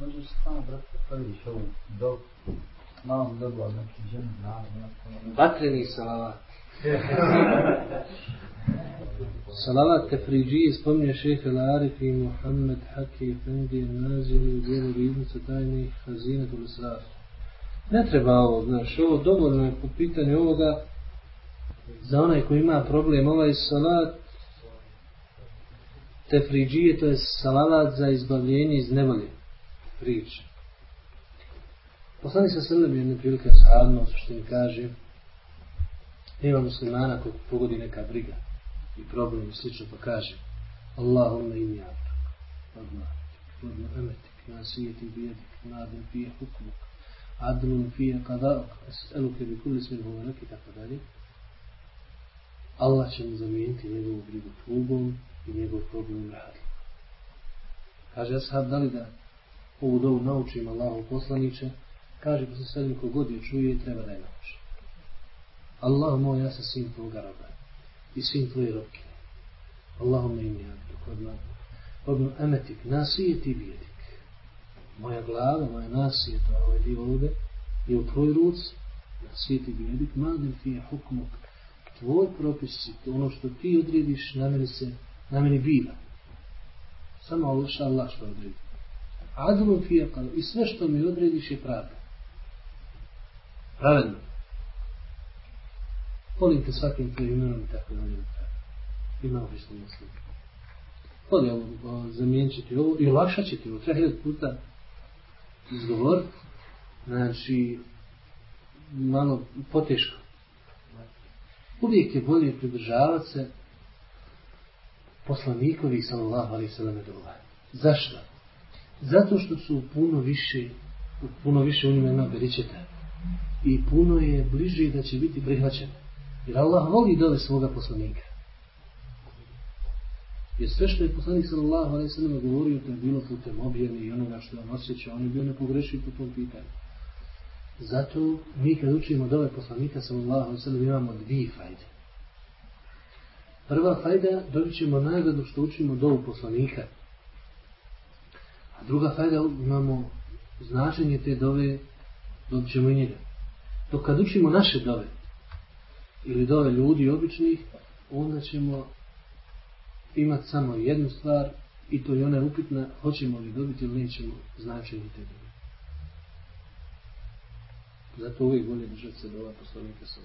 Može se samo brate praviš ovu dok malo dobro neki žen zna. Vatreni salavat. salavat tefriđi spominje šehe Larif i Muhammed Haki Efendi nazili u dijelu riznice tajnih hazine do. Ne treba ovo, znaš, ovo dovoljno je po pitanju ovoga za onaj koji ima problem ovaj salat tefriđije, to je salavat za izbavljenje iz nevolje priče. Poslani se srlem jedne prilike sadno, što im kaže, ima muslimana kog pogodi neka briga i problem i slično, pa kaže, Allahumma im ja, odmah, odmah, emetik, nasijeti bijedik, nadem fije hukmuk, adlun fije kadaok, eluke bi kuli smir govorek i tako dalje. Allah će mu zamijeniti njegovu brigu tugom i njegov problem radi. Kaže Ashab, da li da ovu dovu naučim Allahu poslaniće, kaže pa se sedim kogod je čuje, treba da je nauči. Allah moj, ja sam sin tvoga roba i sin tvoje robke. Allahum me imi abdu, kod nam. Emetik, nasije ti bijedik. Moja glava, moja nasije, to je ovaj dio ovde, je u tvoj ruci, nasije ti bijedik, madem ti je hukmuk, tvoj propis, ono što ti odrediš, na meni se, na meni biva. Samo Allah što odredi. Adlun fi kadu. I sve što mi odrediš je pravda. Pravedno. Volim te svakim tvojim imenom i tako da je Ima obično muslim. mislim. Volim ovo, zamijenit će ti ovo i olakšat će ti ovo. Treba hiljad puta izgovor. Znači, malo poteško. Uvijek je bolje pridržavati se poslanikovi sallallahu alaihi sallam. Zašto? Zato što su puno više, puno više u njima ima beričeta. I puno je bliže da će biti prihvaćen. Jer Allah voli dole svoga poslanika. Jer sve što je poslanik sallallahu alaihi sallam govorio, to je bilo putem objavne i onoga što on osjeća, on je bio nepogrešiv po tom pitanju. Zato mi kad učimo dole poslanika sallallahu alaihi sallam imamo dvije fajde. Prva fajda dobit ćemo nagradu što učimo dovu poslanika. A druga fajda imamo značenje te dove, dobit ćemo i njega. Dok kad učimo naše dove, ili dove ljudi običnih, onda ćemo imati samo jednu stvar i to je ona upitna, hoćemo li dobiti ili nećemo značenje te dove. Zato uvijek bolje držati se dova poslanika sa.